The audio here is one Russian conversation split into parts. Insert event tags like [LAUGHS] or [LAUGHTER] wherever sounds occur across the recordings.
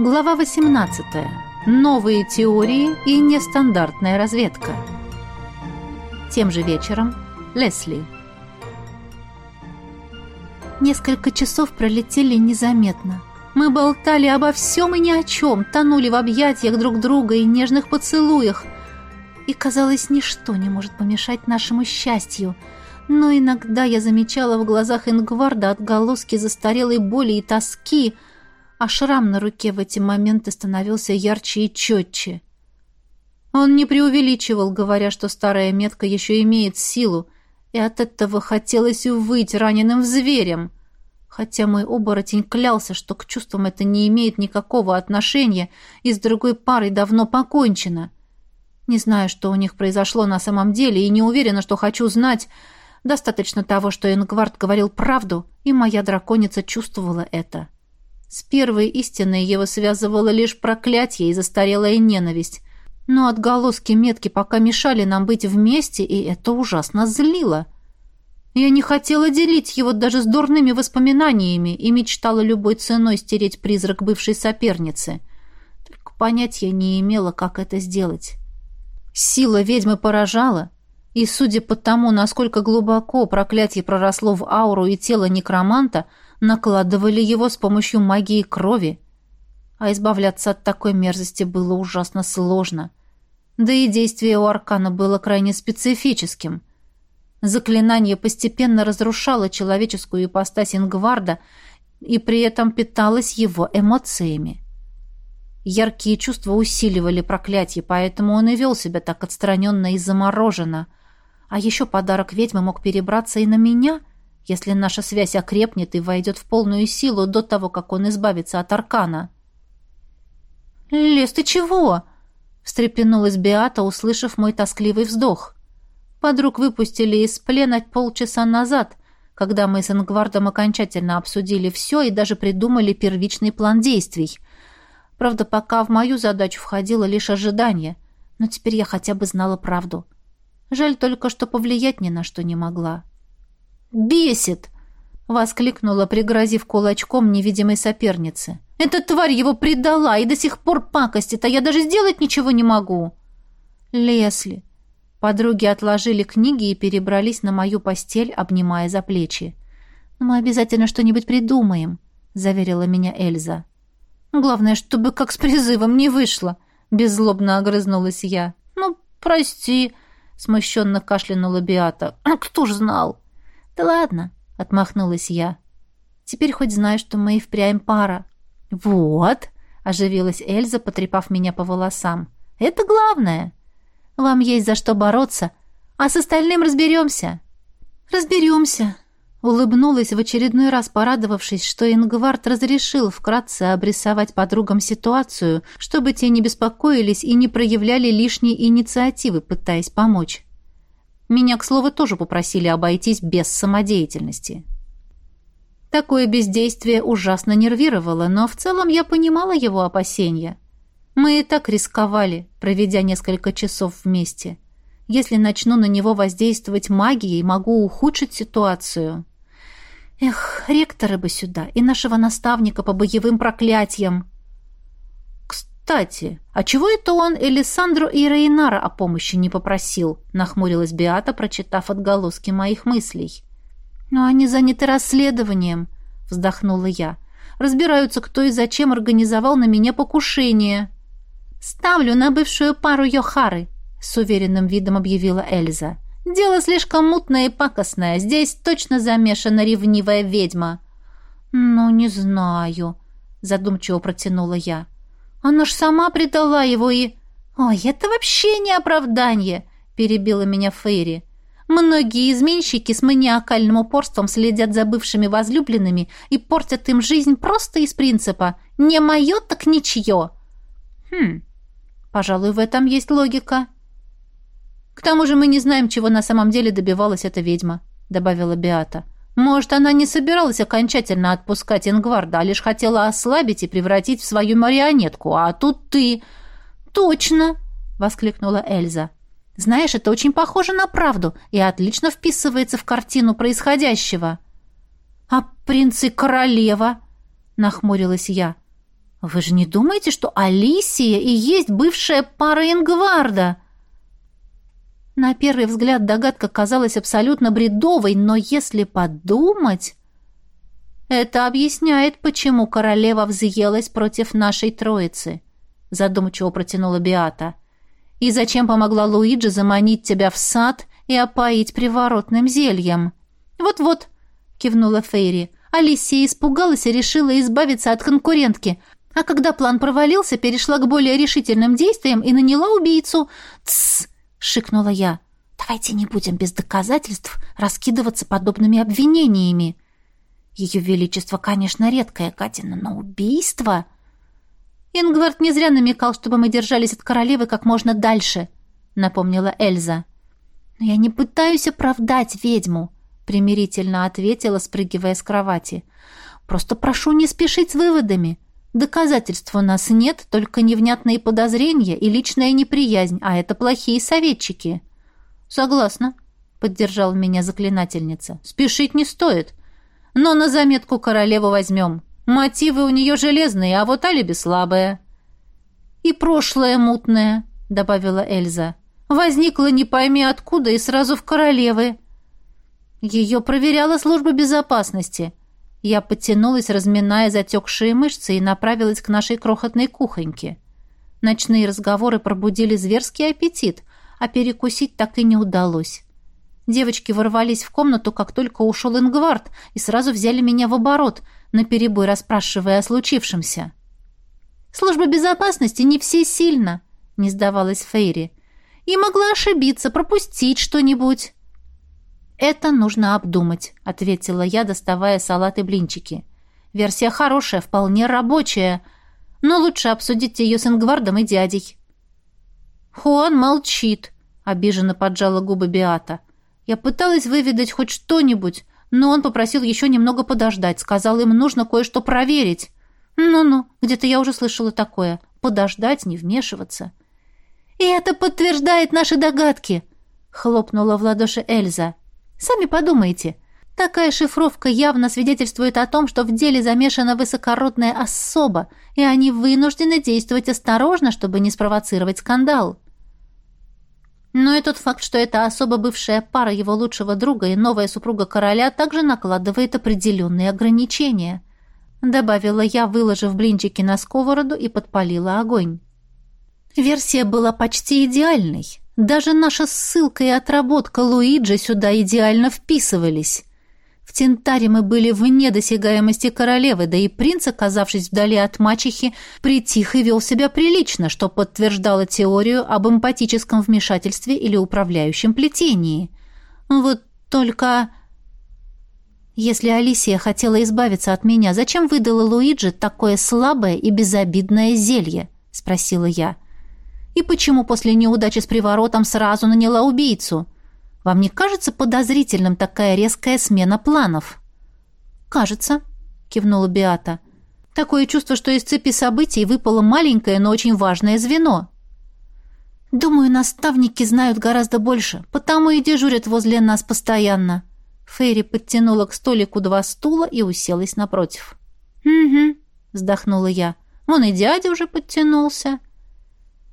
Глава 18. Новые теории и нестандартная разведка. Тем же вечером Лесли. Несколько часов пролетели незаметно. Мы болтали обо всем и ни о чем, тонули в объятиях друг друга и нежных поцелуях. И, казалось, ничто не может помешать нашему счастью. Но иногда я замечала в глазах Ингварда отголоски застарелой боли и тоски — а шрам на руке в эти моменты становился ярче и четче. Он не преувеличивал, говоря, что старая метка еще имеет силу, и от этого хотелось увыть раненым зверем. Хотя мой оборотень клялся, что к чувствам это не имеет никакого отношения, и с другой парой давно покончено. Не знаю, что у них произошло на самом деле, и не уверена, что хочу знать. Достаточно того, что Энгвард говорил правду, и моя драконица чувствовала это. С первой истиной его связывало лишь проклятие и застарелая ненависть. Но отголоски метки пока мешали нам быть вместе, и это ужасно злило. Я не хотела делить его даже с дурными воспоминаниями и мечтала любой ценой стереть призрак бывшей соперницы. Только понятия не имела, как это сделать. Сила ведьмы поражала, и, судя по тому, насколько глубоко проклятие проросло в ауру и тело некроманта, накладывали его с помощью магии крови. А избавляться от такой мерзости было ужасно сложно. Да и действие у аркана было крайне специфическим. Заклинание постепенно разрушало человеческую ипостась Ингварда и при этом питалось его эмоциями. Яркие чувства усиливали проклятие, поэтому он и вел себя так отстраненно и замороженно. А еще подарок ведьмы мог перебраться и на меня — если наша связь окрепнет и войдет в полную силу до того, как он избавится от аркана. «Лес, ты чего?» — встрепенулась Беата, услышав мой тоскливый вздох. Подруг выпустили из плена полчаса назад, когда мы с Ингвардом окончательно обсудили все и даже придумали первичный план действий. Правда, пока в мою задачу входило лишь ожидание, но теперь я хотя бы знала правду. Жаль только, что повлиять ни на что не могла. Бесит!» — воскликнула, пригрозив кулачком невидимой сопернице. «Эта тварь его предала и до сих пор пакостит, а я даже сделать ничего не могу!» «Лесли!» Подруги отложили книги и перебрались на мою постель, обнимая за плечи. «Мы обязательно что-нибудь придумаем», — заверила меня Эльза. «Главное, чтобы как с призывом не вышло», — беззлобно огрызнулась я. «Ну, прости», — смущенно кашлянула Биата. «А кто ж знал?» «Да ладно», — отмахнулась я. «Теперь хоть знаю, что мы и впрямь пара». «Вот», — оживилась Эльза, потрепав меня по волосам. «Это главное. Вам есть за что бороться, а с остальным разберемся». «Разберемся», — улыбнулась в очередной раз, порадовавшись, что Ингвард разрешил вкратце обрисовать подругам ситуацию, чтобы те не беспокоились и не проявляли лишней инициативы, пытаясь помочь. Меня, к слову, тоже попросили обойтись без самодеятельности. Такое бездействие ужасно нервировало, но в целом я понимала его опасения. Мы и так рисковали, проведя несколько часов вместе. Если начну на него воздействовать магией, могу ухудшить ситуацию. Эх, ректора бы сюда и нашего наставника по боевым проклятиям. «Кстати, а чего это он Элисандру и Рейнара о помощи не попросил?» — нахмурилась Биата, прочитав отголоски моих мыслей. «Но они заняты расследованием», — вздохнула я. «Разбираются, кто и зачем организовал на меня покушение». «Ставлю на бывшую пару Йохары», — с уверенным видом объявила Эльза. «Дело слишком мутное и пакостное. Здесь точно замешана ревнивая ведьма». «Ну, не знаю», — задумчиво протянула я. Она ж сама предала его и... «Ой, это вообще не оправдание!» — перебила меня Фейри. «Многие изменщики с маниакальным упорством следят за бывшими возлюбленными и портят им жизнь просто из принципа «не мое, так ничье». «Хм, пожалуй, в этом есть логика». «К тому же мы не знаем, чего на самом деле добивалась эта ведьма», — добавила Беата. Может, она не собиралась окончательно отпускать Ингварда, а лишь хотела ослабить и превратить в свою марионетку. А тут ты... Точно! воскликнула Эльза. Знаешь, это очень похоже на правду и отлично вписывается в картину происходящего. А принц и королева? нахмурилась я. «Вы же не думаете, что Алисия и есть бывшая пара Ингварда?» На первый взгляд догадка казалась абсолютно бредовой, но если подумать... Это объясняет, почему королева взъелась против нашей троицы, задумчиво протянула Биата. И зачем помогла Луиджи заманить тебя в сад и опоить приворотным зельем? Вот-вот, кивнула Фейри. Алисия испугалась и решила избавиться от конкурентки, а когда план провалился, перешла к более решительным действиям и наняла убийцу. «Тссс!» — шикнула я. «Давайте не будем без доказательств раскидываться подобными обвинениями. Ее величество, конечно, редкая гадина, но убийство...» «Ингвард не зря намекал, чтобы мы держались от королевы как можно дальше», — напомнила Эльза. «Но я не пытаюсь оправдать ведьму», — примирительно ответила, спрыгивая с кровати. «Просто прошу не спешить с выводами. Доказательств у нас нет, только невнятные подозрения и личная неприязнь, а это плохие советчики. Согласна, поддержала меня заклинательница. Спешить не стоит. Но на заметку королеву возьмем. Мотивы у нее железные, а вот алиби слабое. И прошлое мутное, добавила Эльза. Возникла не пойми откуда и сразу в королевы. Ее проверяла служба безопасности. Я подтянулась, разминая затекшие мышцы, и направилась к нашей крохотной кухоньке. Ночные разговоры пробудили зверский аппетит, а перекусить так и не удалось. Девочки ворвались в комнату, как только ушел Ингвард, и сразу взяли меня в оборот, наперебой расспрашивая о случившемся. «Служба безопасности не все сильно», — не сдавалась Фейри. «И могла ошибиться, пропустить что-нибудь». «Это нужно обдумать», — ответила я, доставая салат и блинчики. «Версия хорошая, вполне рабочая, но лучше обсудить ее с Ингвардом и дядей». «Хуан молчит», — обиженно поджала губы Биата. «Я пыталась выведать хоть что-нибудь, но он попросил еще немного подождать, сказал, им нужно кое-что проверить». «Ну-ну, где-то я уже слышала такое. Подождать, не вмешиваться». «И это подтверждает наши догадки», — хлопнула в ладоши Эльза. Сами подумайте. Такая шифровка явно свидетельствует о том, что в деле замешана высокородная особа, и они вынуждены действовать осторожно, чтобы не спровоцировать скандал. Но и тот факт, что это особо бывшая пара его лучшего друга и новая супруга короля, также накладывает определенные ограничения. Добавила я, выложив блинчики на сковороду и подпалила огонь. Версия была почти идеальной. Даже наша ссылка и отработка Луиджи сюда идеально вписывались. В Тентаре мы были вне досягаемости королевы, да и принц, оказавшись вдали от мачехи, притих и вел себя прилично, что подтверждало теорию об эмпатическом вмешательстве или управляющем плетении. Вот только... Если Алисия хотела избавиться от меня, зачем выдала Луиджи такое слабое и безобидное зелье? — спросила я. — и почему после неудачи с приворотом сразу наняла убийцу? Вам не кажется подозрительным такая резкая смена планов? Кажется, кивнула Биата. Такое чувство, что из цепи событий выпало маленькое, но очень важное звено. Думаю, наставники знают гораздо больше, потому и дежурят возле нас постоянно. Фейри подтянула к столику два стула и уселась напротив. «Угу», — вздохнула я. «Вон и дядя уже подтянулся».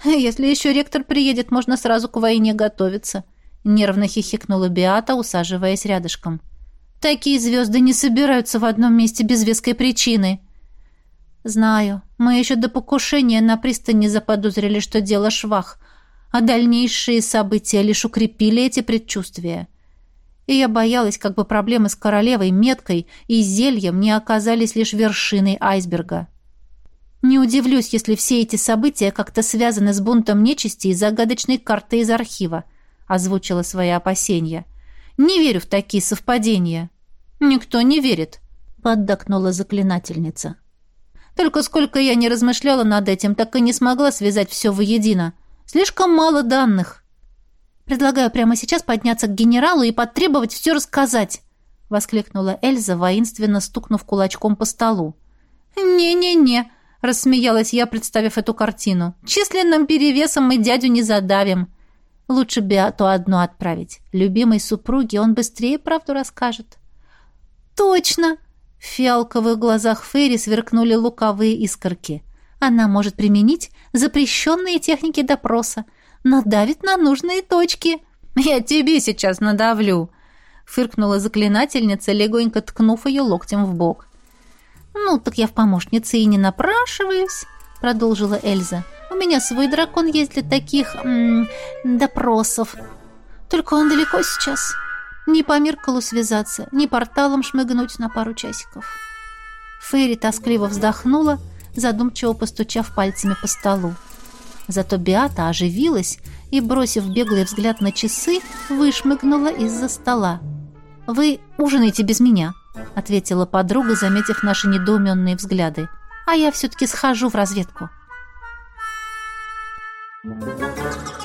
[LAUGHS] «Если еще ректор приедет, можно сразу к войне готовиться», — нервно хихикнула Биата, усаживаясь рядышком. «Такие звезды не собираются в одном месте без веской причины». «Знаю. Мы еще до покушения на пристани заподозрили, что дело швах, а дальнейшие события лишь укрепили эти предчувствия. И я боялась, как бы проблемы с королевой, меткой и зельем не оказались лишь вершиной айсберга». Не удивлюсь, если все эти события как-то связаны с бунтом нечисти и загадочной картой из архива, озвучила свои опасения. Не верю в такие совпадения. Никто не верит, поддакнула заклинательница. Только сколько я не размышляла над этим, так и не смогла связать все воедино. Слишком мало данных. Предлагаю прямо сейчас подняться к генералу и потребовать все рассказать, воскликнула Эльза, воинственно стукнув кулачком по столу. Не-не-не, — рассмеялась я, представив эту картину. «Численным перевесом мы дядю не задавим. Лучше Беату одну отправить. Любимой супруге он быстрее правду расскажет». «Точно!» В фиалковых глазах Ферри сверкнули луковые искорки. Она может применить запрещенные техники допроса, надавит на нужные точки. «Я тебе сейчас надавлю!» — фыркнула заклинательница, легонько ткнув ее локтем в бок. «Ну, так я в помощнице и не напрашиваюсь», — продолжила Эльза. «У меня свой дракон есть для таких м -м, допросов. Только он далеко сейчас. Ни по Миркалу связаться, ни порталом шмыгнуть на пару часиков». Фейри тоскливо вздохнула, задумчиво постучав пальцами по столу. Зато Биата оживилась и, бросив беглый взгляд на часы, вышмыгнула из-за стола. «Вы ужинаете без меня», — ответила подруга, заметив наши недоуменные взгляды. «А я все-таки схожу в разведку». Thank you.